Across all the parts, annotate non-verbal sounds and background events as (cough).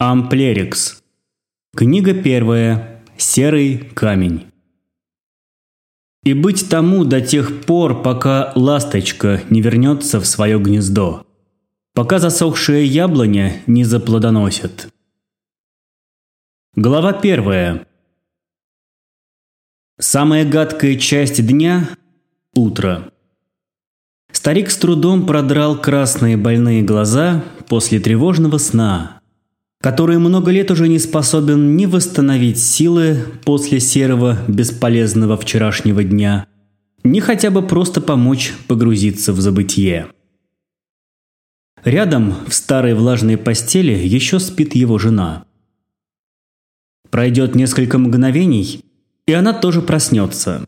Амплерикс. Книга первая. Серый камень. И быть тому до тех пор, пока ласточка не вернется в свое гнездо, пока засохшая яблоня не заплодоносит. Глава первая. Самая гадкая часть дня – утро. Старик с трудом продрал красные больные глаза после тревожного сна – который много лет уже не способен ни восстановить силы после серого бесполезного вчерашнего дня, ни хотя бы просто помочь погрузиться в забытье. Рядом, в старой влажной постели, еще спит его жена. Пройдет несколько мгновений, и она тоже проснется.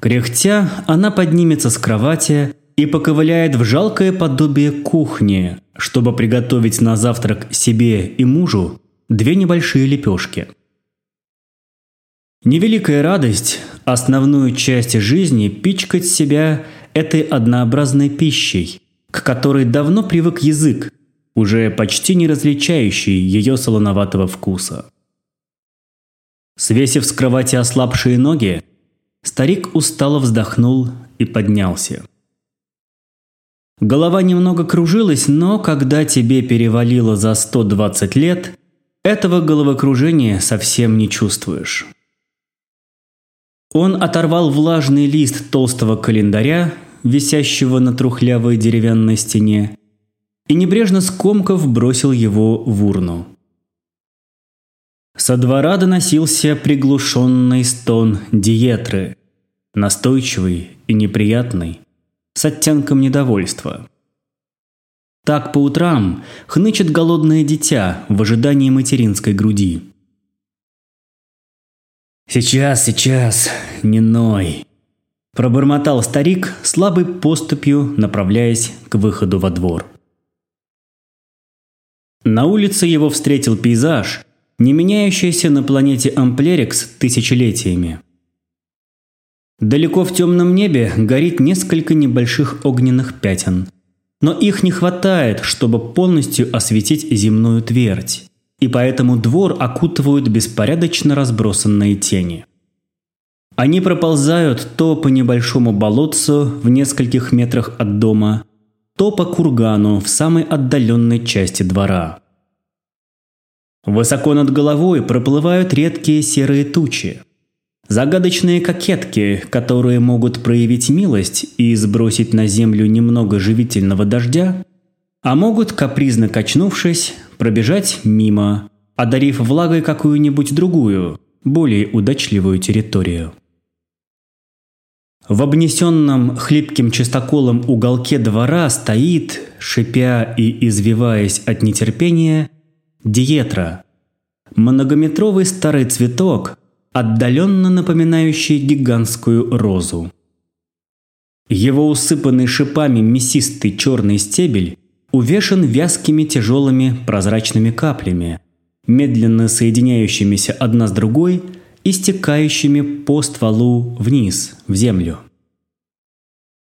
Кряхтя, она поднимется с кровати и поковыляет в жалкое подобие кухни, чтобы приготовить на завтрак себе и мужу две небольшие лепешки. Невеликая радость, основную часть жизни пичкать себя этой однообразной пищей, к которой давно привык язык, уже почти не различающий ее солоноватого вкуса. Свесив с кровати ослабшие ноги, старик устало вздохнул и поднялся. Голова немного кружилась, но когда тебе перевалило за 120 лет, этого головокружения совсем не чувствуешь. Он оторвал влажный лист толстого календаря, висящего на трухлявой деревянной стене, и небрежно скомков бросил его в урну. Со двора доносился приглушенный стон диетры, настойчивый и неприятный с оттенком недовольства. Так по утрам хнычет голодное дитя в ожидании материнской груди. «Сейчас, сейчас, не ной!» Пробормотал старик слабой поступью, направляясь к выходу во двор. На улице его встретил пейзаж, не меняющийся на планете Амплерикс тысячелетиями. Далеко в темном небе горит несколько небольших огненных пятен. Но их не хватает, чтобы полностью осветить земную твердь. И поэтому двор окутывают беспорядочно разбросанные тени. Они проползают то по небольшому болотцу в нескольких метрах от дома, то по кургану в самой отдаленной части двора. Высоко над головой проплывают редкие серые тучи. Загадочные кокетки, которые могут проявить милость и сбросить на землю немного живительного дождя, а могут, капризно качнувшись, пробежать мимо, одарив влагой какую-нибудь другую, более удачливую территорию. В обнесенном хлипким чистоколом уголке двора стоит, шипя и извиваясь от нетерпения, диетра. Многометровый старый цветок, отдаленно напоминающий гигантскую розу. Его усыпанный шипами мясистый черный стебель увешан вязкими тяжелыми прозрачными каплями, медленно соединяющимися одна с другой и стекающими по стволу вниз, в землю.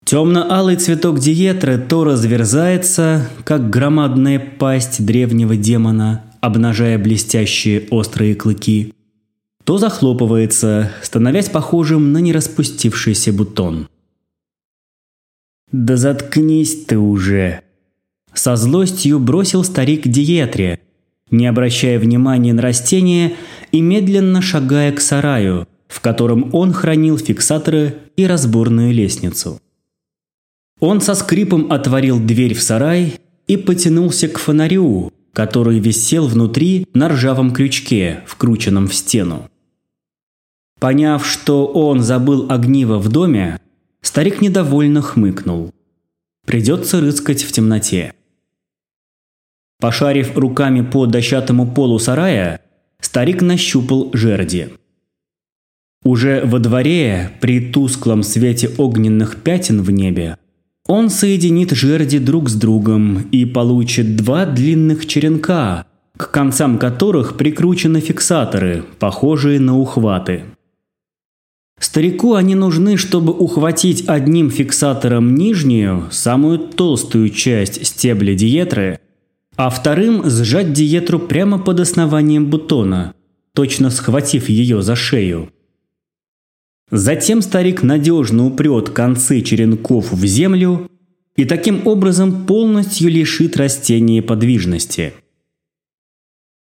Темно-алый цветок диетры то разверзается, как громадная пасть древнего демона, обнажая блестящие острые клыки, то захлопывается, становясь похожим на нераспустившийся бутон. «Да заткнись ты уже!» Со злостью бросил старик диетре, не обращая внимания на растение и медленно шагая к сараю, в котором он хранил фиксаторы и разборную лестницу. Он со скрипом отворил дверь в сарай и потянулся к фонарю, который висел внутри на ржавом крючке, вкрученном в стену. Поняв, что он забыл огниво в доме, старик недовольно хмыкнул. Придется рыскать в темноте. Пошарив руками по дощатому полу сарая, старик нащупал жерди. Уже во дворе, при тусклом свете огненных пятен в небе, он соединит жерди друг с другом и получит два длинных черенка, к концам которых прикручены фиксаторы, похожие на ухваты. Старику они нужны, чтобы ухватить одним фиксатором нижнюю, самую толстую часть стебля диетры а вторым сжать диетру прямо под основанием бутона, точно схватив ее за шею. Затем старик надежно упрет концы черенков в землю и таким образом полностью лишит растения подвижности.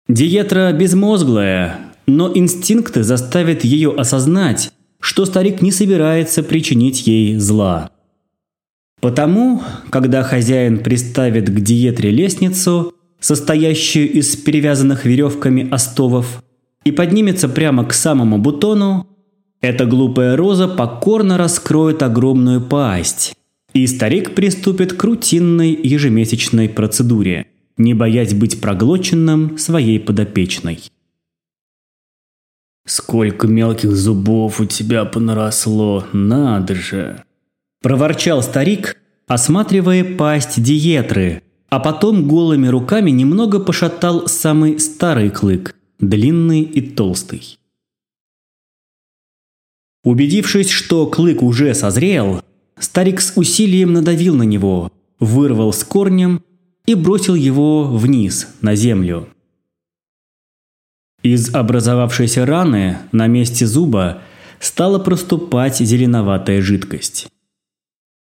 Диетра безмозглая, но инстинкты заставят ее осознать, что старик не собирается причинить ей зла. Потому, когда хозяин приставит к диетре лестницу, состоящую из перевязанных веревками остовов, и поднимется прямо к самому бутону, эта глупая роза покорно раскроет огромную пасть, и старик приступит к рутинной ежемесячной процедуре, не боясь быть проглоченным своей подопечной. «Сколько мелких зубов у тебя понаросло, надо же!» Проворчал старик, осматривая пасть диетры, а потом голыми руками немного пошатал самый старый клык, длинный и толстый. Убедившись, что клык уже созрел, старик с усилием надавил на него, вырвал с корнем и бросил его вниз, на землю. Из образовавшейся раны на месте зуба стала проступать зеленоватая жидкость.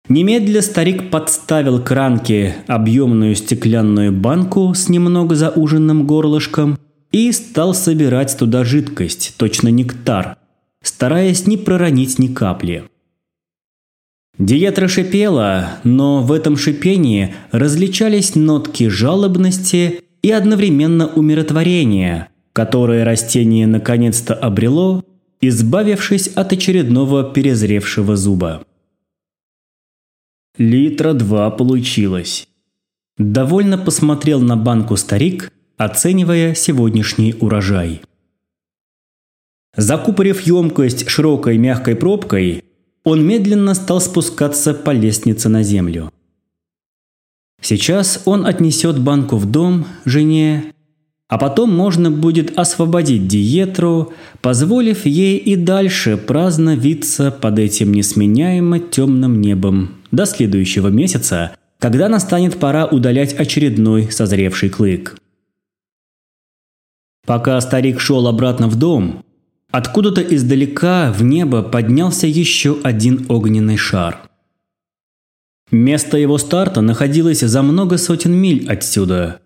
Немедля старик подставил к ранке объемную стеклянную банку с немного зауженным горлышком и стал собирать туда жидкость, точно нектар, стараясь не проронить ни капли. Диетра шипела, но в этом шипении различались нотки жалобности и одновременно умиротворения, которое растение наконец-то обрело, избавившись от очередного перезревшего зуба. Литра два получилось. Довольно посмотрел на банку старик, оценивая сегодняшний урожай. Закупорив емкость широкой мягкой пробкой, он медленно стал спускаться по лестнице на землю. Сейчас он отнесет банку в дом жене, а потом можно будет освободить диетру, позволив ей и дальше праздно виться под этим несменяемо темным небом до следующего месяца, когда настанет пора удалять очередной созревший клык. Пока старик шел обратно в дом, Откуда-то издалека в небо поднялся еще один огненный шар. Место его старта находилось за много сотен миль отсюда.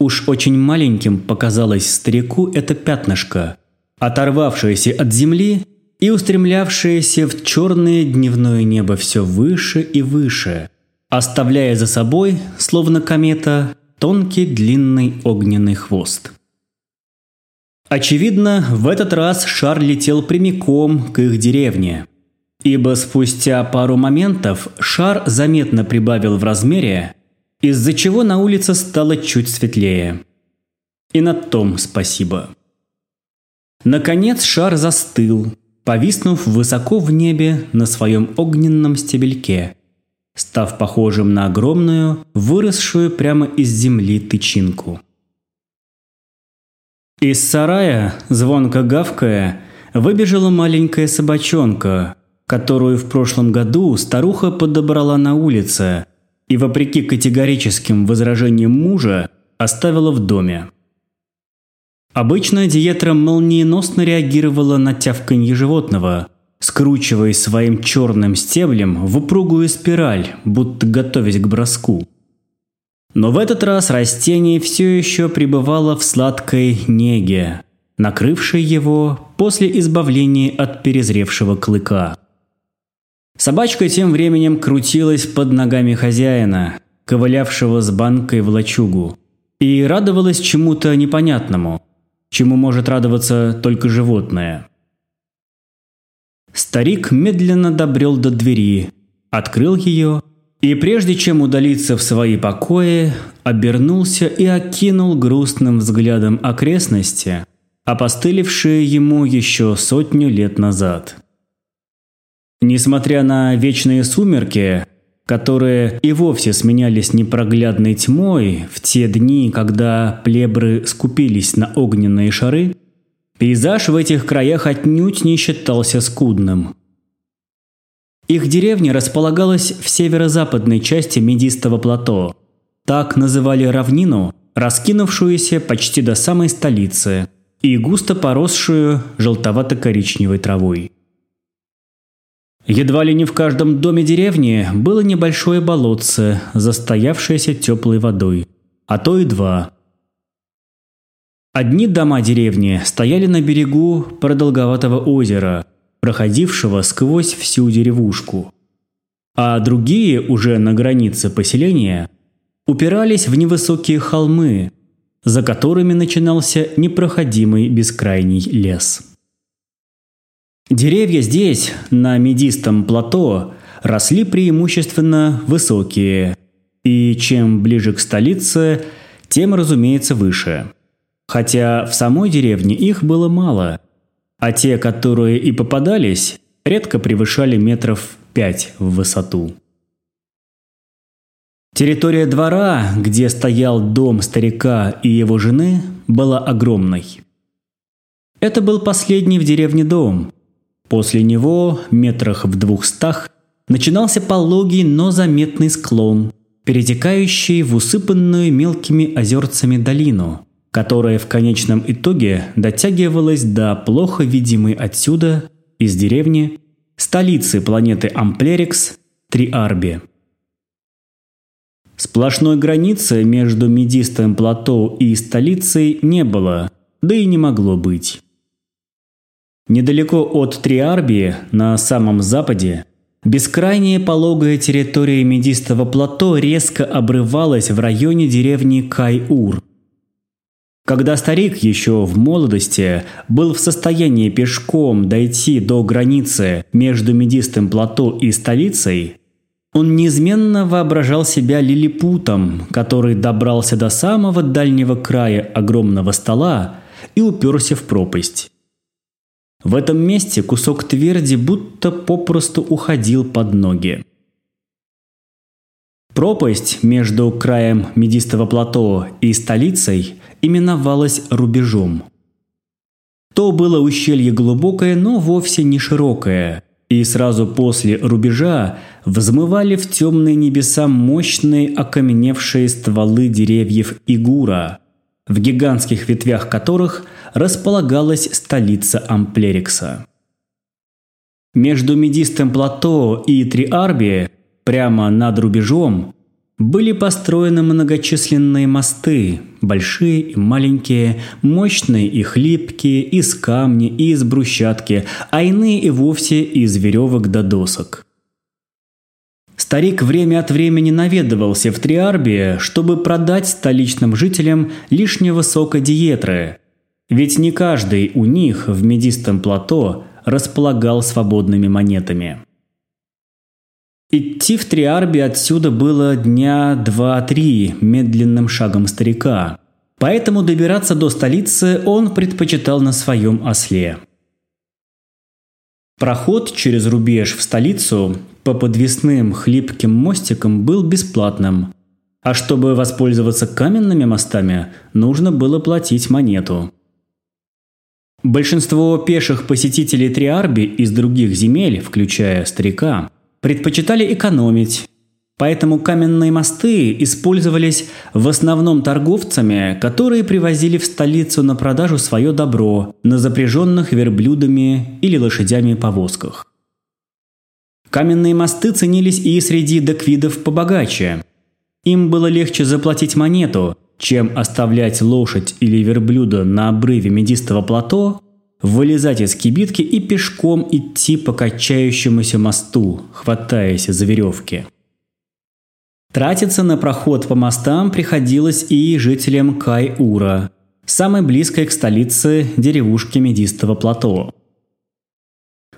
Уж очень маленьким показалось старику это пятнышко, оторвавшееся от земли и устремлявшееся в черное дневное небо все выше и выше, оставляя за собой, словно комета, тонкий длинный огненный хвост. Очевидно, в этот раз шар летел прямиком к их деревне. Ибо спустя пару моментов шар заметно прибавил в размере, из-за чего на улице стало чуть светлее. И на том спасибо. Наконец шар застыл, повиснув высоко в небе на своем огненном стебельке, став похожим на огромную, выросшую прямо из земли тычинку. Из сарая, звонко гавкая, выбежала маленькая собачонка, которую в прошлом году старуха подобрала на улице и, вопреки категорическим возражениям мужа, оставила в доме. Обычно диетра молниеносно реагировала на тявканье животного, скручивая своим черным стеблем в упругую спираль, будто готовясь к броску. Но в этот раз растение все еще пребывало в сладкой неге, накрывшей его после избавления от перезревшего клыка. Собачка тем временем крутилась под ногами хозяина, ковылявшего с банкой в лачугу, и радовалась чему-то непонятному, чему может радоваться только животное. Старик медленно добрел до двери, открыл ее и прежде чем удалиться в свои покои, обернулся и окинул грустным взглядом окрестности, опостылевшие ему еще сотню лет назад. Несмотря на вечные сумерки, которые и вовсе сменялись непроглядной тьмой в те дни, когда плебры скупились на огненные шары, пейзаж в этих краях отнюдь не считался скудным – их деревня располагалась в северо-западной части Медистого плато. Так называли равнину, раскинувшуюся почти до самой столицы и густо поросшую желтовато-коричневой травой. Едва ли не в каждом доме деревни было небольшое болотце, застоявшееся теплой водой, а то и два. Одни дома деревни стояли на берегу продолговатого озера, проходившего сквозь всю деревушку, а другие уже на границе поселения упирались в невысокие холмы, за которыми начинался непроходимый бескрайний лес. Деревья здесь, на медистом плато, росли преимущественно высокие, и чем ближе к столице, тем, разумеется, выше. Хотя в самой деревне их было мало, а те, которые и попадались, редко превышали метров пять в высоту. Территория двора, где стоял дом старика и его жены, была огромной. Это был последний в деревне дом, После него, метрах в двухстах, начинался пологий, но заметный склон, перетекающий в усыпанную мелкими озерцами долину, которая в конечном итоге дотягивалась до плохо видимой отсюда, из деревни, столицы планеты Амплерикс, Триарби. Сплошной границы между Медистым плато и столицей не было, да и не могло быть. Недалеко от Триарбии, на самом западе, бескрайняя пологая территория Медистого плато резко обрывалась в районе деревни Кайур. Когда старик еще в молодости был в состоянии пешком дойти до границы между Медистым плато и столицей, он неизменно воображал себя лилипутом, который добрался до самого дальнего края огромного стола и уперся в пропасть. В этом месте кусок тверди будто попросту уходил под ноги. Пропасть между краем Медистого плато и столицей именовалась рубежом. То было ущелье глубокое, но вовсе не широкое, и сразу после рубежа взмывали в темные небеса мощные окаменевшие стволы деревьев Игура, в гигантских ветвях которых располагалась столица Амплерикса. Между Медистым плато и Триарби, прямо над рубежом, были построены многочисленные мосты, большие и маленькие, мощные и хлипкие, из камня и из брусчатки, а иные и вовсе из веревок до досок. Старик время от времени наведывался в Триарбии, чтобы продать столичным жителям лишнего сока диетры. Ведь не каждый у них в медистом плато располагал свободными монетами. Идти в Триарби отсюда было дня два-три медленным шагом старика. Поэтому добираться до столицы он предпочитал на своем осле. Проход через рубеж в столицу по подвесным хлипким мостикам был бесплатным, а чтобы воспользоваться каменными мостами, нужно было платить монету. Большинство пеших посетителей Триарби из других земель, включая старика, предпочитали экономить Поэтому каменные мосты использовались в основном торговцами, которые привозили в столицу на продажу свое добро на запряженных верблюдами или лошадями повозках. Каменные мосты ценились и среди деквидов побогаче. Им было легче заплатить монету, чем оставлять лошадь или верблюда на обрыве медистого плато, вылезать из кибитки и пешком идти по качающемуся мосту, хватаясь за веревки. Тратиться на проход по мостам приходилось и жителям Кай-Ура, самой близкой к столице деревушки Медистого плато.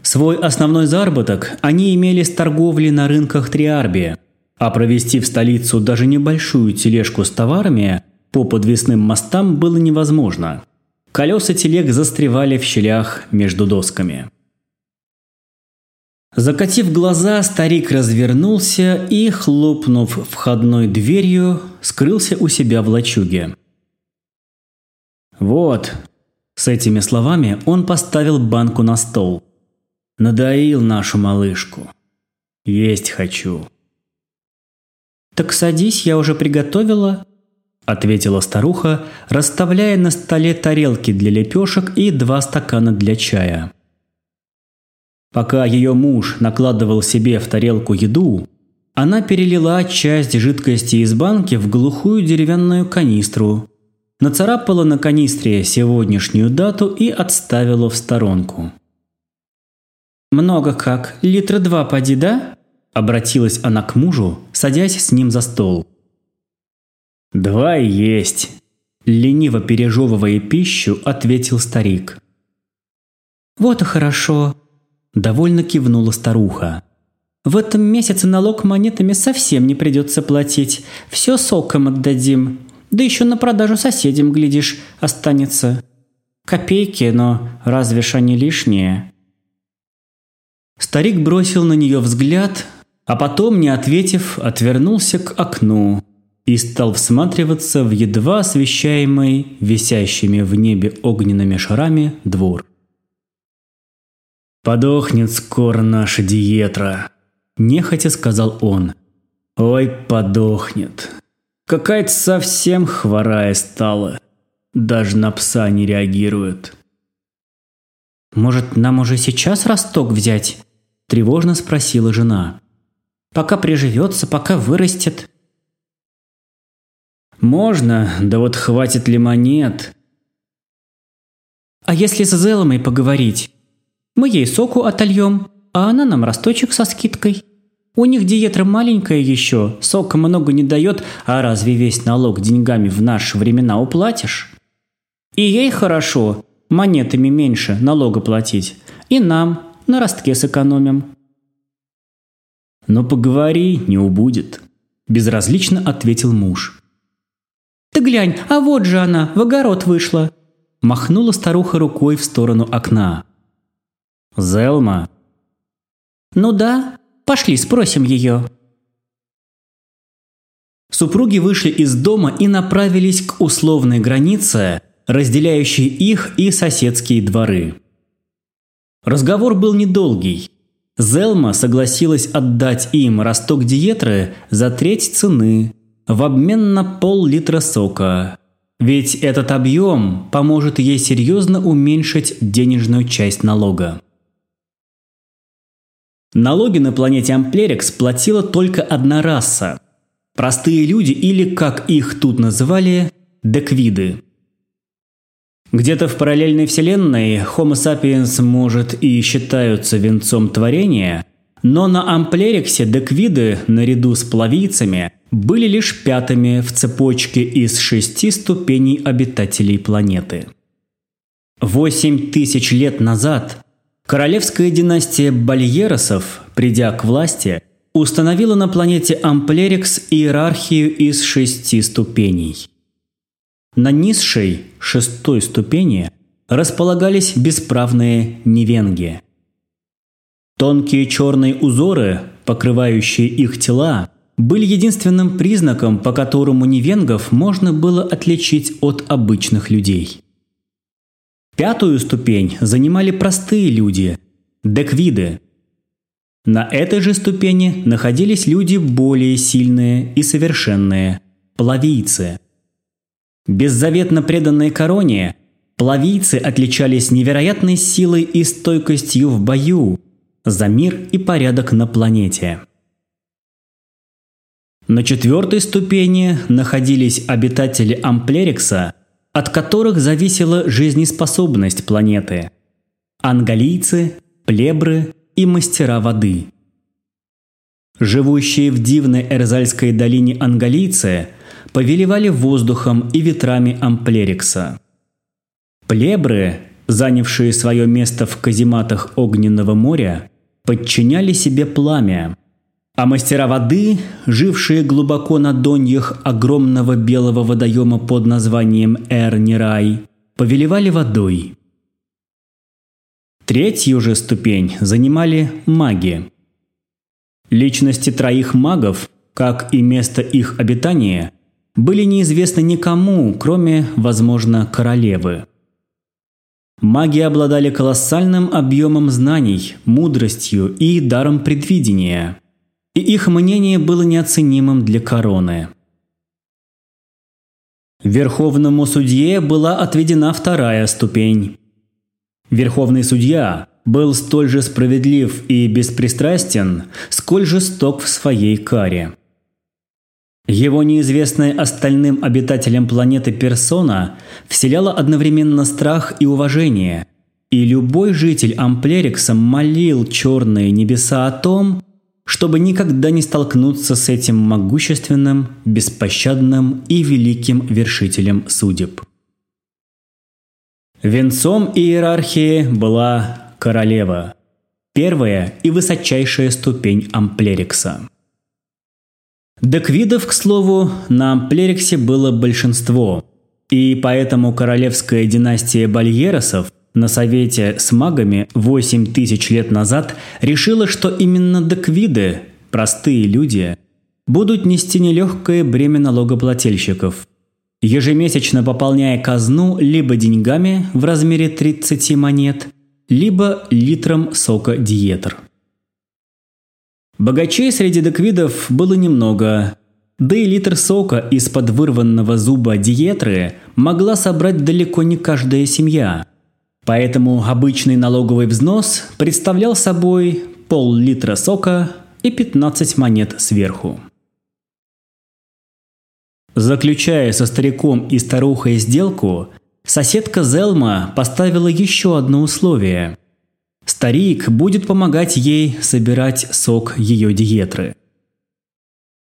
Свой основной заработок они имели с торговли на рынках Триарби, а провести в столицу даже небольшую тележку с товарами по подвесным мостам было невозможно. Колеса телег застревали в щелях между досками. Закатив глаза, старик развернулся и, хлопнув входной дверью, скрылся у себя в лачуге. «Вот», – с этими словами он поставил банку на стол. «Надоил нашу малышку. Есть хочу». «Так садись, я уже приготовила». – ответила старуха, расставляя на столе тарелки для лепешек и два стакана для чая. Пока ее муж накладывал себе в тарелку еду, она перелила часть жидкости из банки в глухую деревянную канистру, нацарапала на канистре сегодняшнюю дату и отставила в сторонку. «Много как, литра два поди, да?» – обратилась она к мужу, садясь с ним за стол. «Два есть», – лениво пережевывая пищу, ответил старик. «Вот и хорошо», – довольно кивнула старуха. В этом месяце налог монетами совсем не придется платить. Все соком отдадим. Да еще на продажу соседям, глядишь, останется. Копейки, но разве ж они лишние?» Старик бросил на нее взгляд, а потом, не ответив, отвернулся к окну и стал всматриваться в едва освещаемый, висящими в небе огненными шарами, двор. «Подохнет скоро наша диетра», – нехотя сказал он. «Ой, подохнет. Какая-то совсем хворая стала. Даже на пса не реагирует». «Может, нам уже сейчас росток взять?» – тревожно спросила жена. «Пока приживется, пока вырастет». «Можно, да вот хватит ли монет?» «А если с Зеломой поговорить? Мы ей соку отольем, а она нам росточек со скидкой. У них диетра маленькая еще, сока много не дает, а разве весь налог деньгами в наши времена уплатишь? И ей хорошо, монетами меньше налога платить, и нам на ростке сэкономим. Но поговори, не убудет, безразлично ответил муж. Ты глянь, а вот же она, в огород вышла. Махнула старуха рукой в сторону окна. Зелма, «Ну да, пошли спросим ее». Супруги вышли из дома и направились к условной границе, разделяющей их и соседские дворы. Разговор был недолгий. Зелма согласилась отдать им росток диетры за треть цены в обмен на пол-литра сока. Ведь этот объем поможет ей серьезно уменьшить денежную часть налога. Налоги на планете Амплерекс платила только одна раса. Простые люди или, как их тут называли, деквиды. Где-то в параллельной вселенной Homo sapiens, может, и считаются венцом творения, но на Амплерексе деквиды, наряду с плавийцами, были лишь пятыми в цепочке из шести ступеней обитателей планеты. Восемь тысяч лет назад Королевская династия Бальеросов, придя к власти, установила на планете Амплерикс иерархию из шести ступеней. На низшей, шестой ступени, располагались бесправные невенги. Тонкие черные узоры, покрывающие их тела, были единственным признаком, по которому невенгов можно было отличить от обычных людей. Пятую ступень занимали простые люди – деквиды. На этой же ступени находились люди более сильные и совершенные – плавийцы. Беззаветно преданные короне, плавийцы отличались невероятной силой и стойкостью в бою за мир и порядок на планете. На четвертой ступени находились обитатели Амплерикса – от которых зависела жизнеспособность планеты. Ангалийцы, плебры и мастера воды. Живущие в дивной Эрзальской долине ангалийцы повелевали воздухом и ветрами Амплерикса. Плебры, занявшие свое место в казематах Огненного моря, подчиняли себе пламя, а мастера воды, жившие глубоко на доньях огромного белого водоема под названием Эр-Нирай, повелевали водой. Третью же ступень занимали маги. Личности троих магов, как и место их обитания, были неизвестны никому, кроме, возможно, королевы. Маги обладали колоссальным объемом знаний, мудростью и даром предвидения – и их мнение было неоценимым для короны. Верховному судье была отведена вторая ступень. Верховный судья был столь же справедлив и беспристрастен, сколь жесток в своей каре. Его неизвестная остальным обитателям планеты персона вселяла одновременно страх и уважение, и любой житель Амплерикса молил черные небеса о том, чтобы никогда не столкнуться с этим могущественным, беспощадным и великим вершителем судеб. Венцом иерархии была королева, первая и высочайшая ступень Амплерикса. Деквидов, к слову, на Амплериксе было большинство, и поэтому королевская династия Бальеросов на совете с магами 8 тысяч лет назад решила, что именно деквиды, простые люди, будут нести нелегкое бремя налогоплательщиков, ежемесячно пополняя казну либо деньгами в размере 30 монет, либо литром сока диетр. Богачей среди деквидов было немного, да и литр сока из-под вырванного зуба диетры могла собрать далеко не каждая семья – Поэтому обычный налоговый взнос представлял собой пол-литра сока и 15 монет сверху. Заключая со стариком и старухой сделку, соседка Зелма поставила еще одно условие. Старик будет помогать ей собирать сок ее диетры.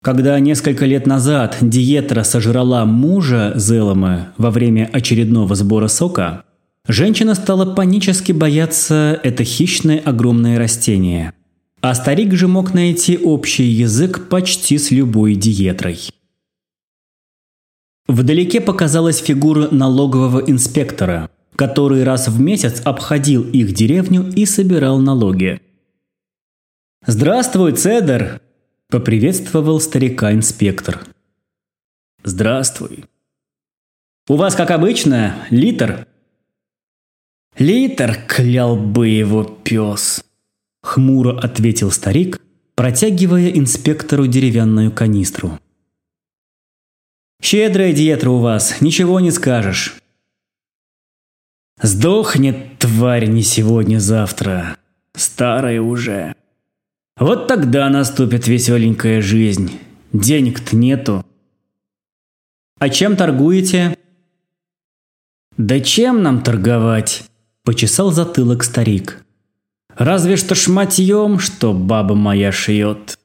Когда несколько лет назад диетра сожрала мужа Зелмы во время очередного сбора сока, Женщина стала панически бояться это хищное огромное растение. А старик же мог найти общий язык почти с любой диетрой. Вдалеке показалась фигура налогового инспектора, который раз в месяц обходил их деревню и собирал налоги. «Здравствуй, Цедер!» – поприветствовал старика инспектор. «Здравствуй!» «У вас, как обычно, литр?» «Литр клял бы его пес!» – хмуро ответил старик, протягивая инспектору деревянную канистру. «Щедрая диетра у вас, ничего не скажешь». «Сдохнет, тварь, не сегодня-завтра. Старая уже. Вот тогда наступит веселенькая жизнь. Денег-то нету». «А чем торгуете?» «Да чем нам торговать?» Почесал затылок старик. Разве что шматьем, что баба моя шьет.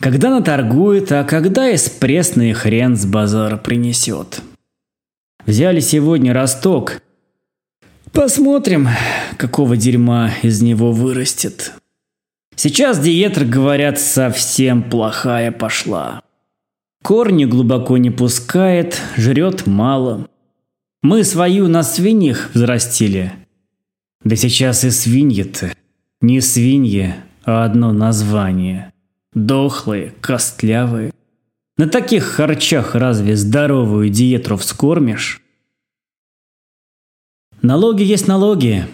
Когда наторгует, а когда из пресный хрен с базара принесет. Взяли сегодня росток. Посмотрим, какого дерьма из него вырастет. Сейчас диетра, говорят, совсем плохая пошла. Корни глубоко не пускает, жрет мало. Мы свою на свиньях взрастили, да сейчас и свиньи-то не свиньи, а одно название. Дохлые, костлявые. На таких харчах разве здоровую диетру вскормишь? Налоги есть налоги,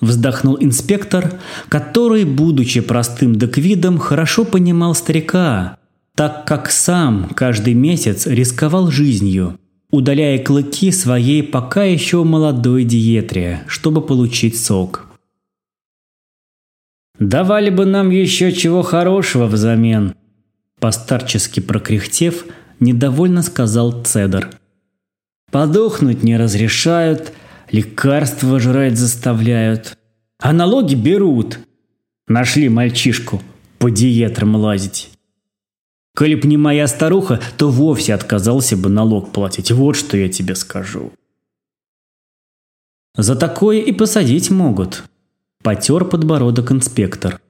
вздохнул инспектор, который, будучи простым деквидом, хорошо понимал старика, так как сам каждый месяц рисковал жизнью, удаляя клыки своей пока еще молодой диетре, чтобы получить сок. «Давали бы нам еще чего хорошего взамен», – постарчески прокряхтев, недовольно сказал Цедор. «Подохнуть не разрешают, лекарства жрать заставляют, а налоги берут. Нашли мальчишку по диетрам лазить». Коли б не моя старуха, то вовсе отказался бы налог платить. Вот что я тебе скажу. За такое и посадить могут. Потер подбородок инспектор.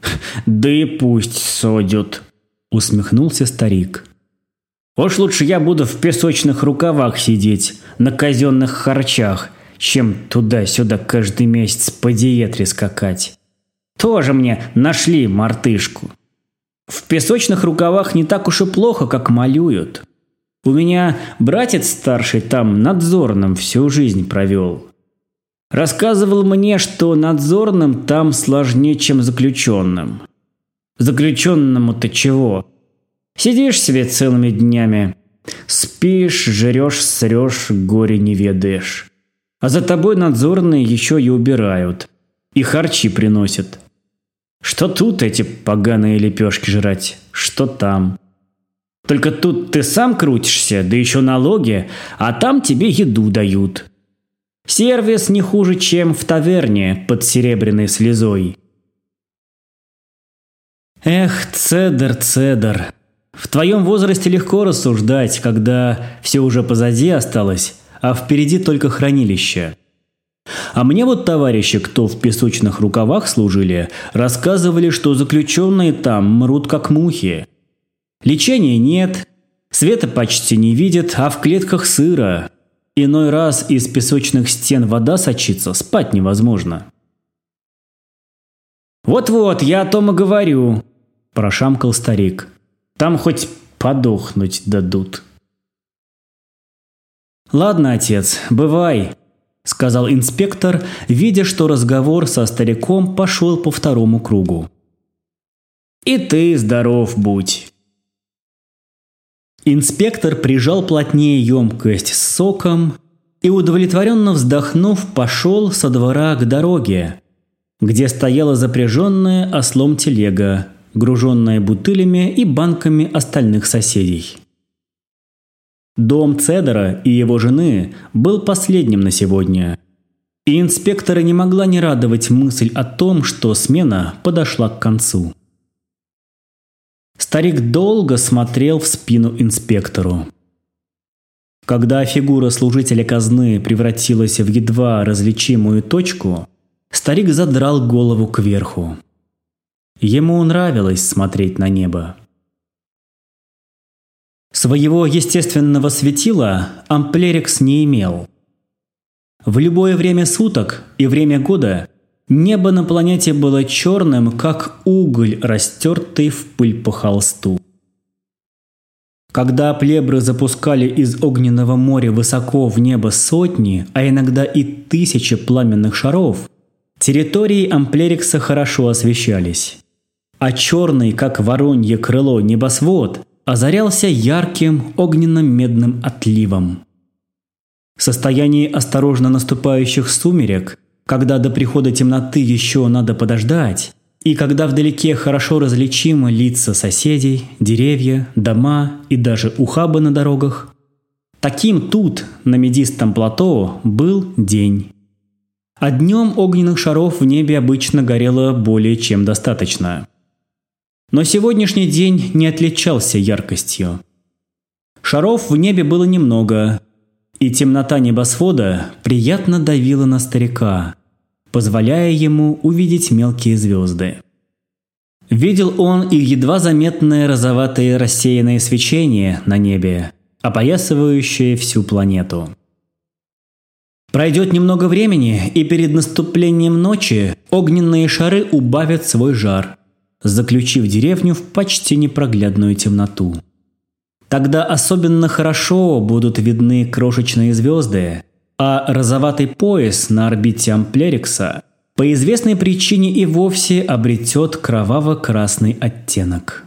(laughs) Да и пусть содят, усмехнулся старик. Уж лучше я буду в песочных рукавах сидеть, на казенных харчах, чем туда-сюда каждый месяц по диетре скакать. Тоже мне нашли мартышку. В песочных рукавах не так уж и плохо, как малюют. У меня братец старший там надзорным всю жизнь провел. Рассказывал мне, что надзорным там сложнее, чем заключенным. Заключенному-то чего? Сидишь себе целыми днями, Спишь, жрешь, срешь, горе не ведаешь. А за тобой надзорные еще и убирают. И харчи приносят. Что тут эти поганые лепешки жрать, что там. Только тут ты сам крутишься, да еще налоги, а там тебе еду дают. Сервис не хуже, чем в таверне под серебряной слезой. Эх, Цедр, Цедр, в твоем возрасте легко рассуждать, когда все уже позади осталось, а впереди только хранилище. А мне вот товарищи, кто в песочных рукавах служили, рассказывали, что заключенные там мрут как мухи. Лечения нет, света почти не видят, а в клетках сыро. Иной раз из песочных стен вода сочится, спать невозможно. «Вот-вот, я о том и говорю», – прошамкал старик. «Там хоть подохнуть дадут». «Ладно, отец, бывай», – сказал инспектор, видя, что разговор со стариком пошел по второму кругу. «И ты здоров будь». Инспектор прижал плотнее емкость с соком и, удовлетворенно вздохнув, пошел со двора к дороге, где стояла запряженная ослом телега, груженная бутылями и банками остальных соседей. Дом Цедора и его жены был последним на сегодня, и инспектора не могла не радовать мысль о том, что смена подошла к концу. Старик долго смотрел в спину инспектору. Когда фигура служителя казны превратилась в едва различимую точку, старик задрал голову кверху. Ему нравилось смотреть на небо. Своего естественного светила Амплерикс не имел. В любое время суток и время года Небо на планете было черным, как уголь, растертый в пыль по холсту. Когда плебры запускали из огненного моря высоко в небо сотни, а иногда и тысячи пламенных шаров, территории Амплерикса хорошо освещались. А черный, как воронье крыло, небосвод озарялся ярким огненно-медным отливом. В состоянии осторожно наступающих сумерек когда до прихода темноты еще надо подождать, и когда вдалеке хорошо различимы лица соседей, деревья, дома и даже ухабы на дорогах, таким тут, на медистом плато, был день. А днем огненных шаров в небе обычно горело более чем достаточно. Но сегодняшний день не отличался яркостью. Шаров в небе было немного, и темнота небосвода приятно давила на старика, позволяя ему увидеть мелкие звезды. Видел он и едва заметное розоватое рассеянное свечение на небе, опоясывающее всю планету. Пройдет немного времени, и перед наступлением ночи огненные шары убавят свой жар, заключив деревню в почти непроглядную темноту. Тогда особенно хорошо будут видны крошечные звезды, а розоватый пояс на орбите Амплерикса по известной причине и вовсе обретет кроваво-красный оттенок.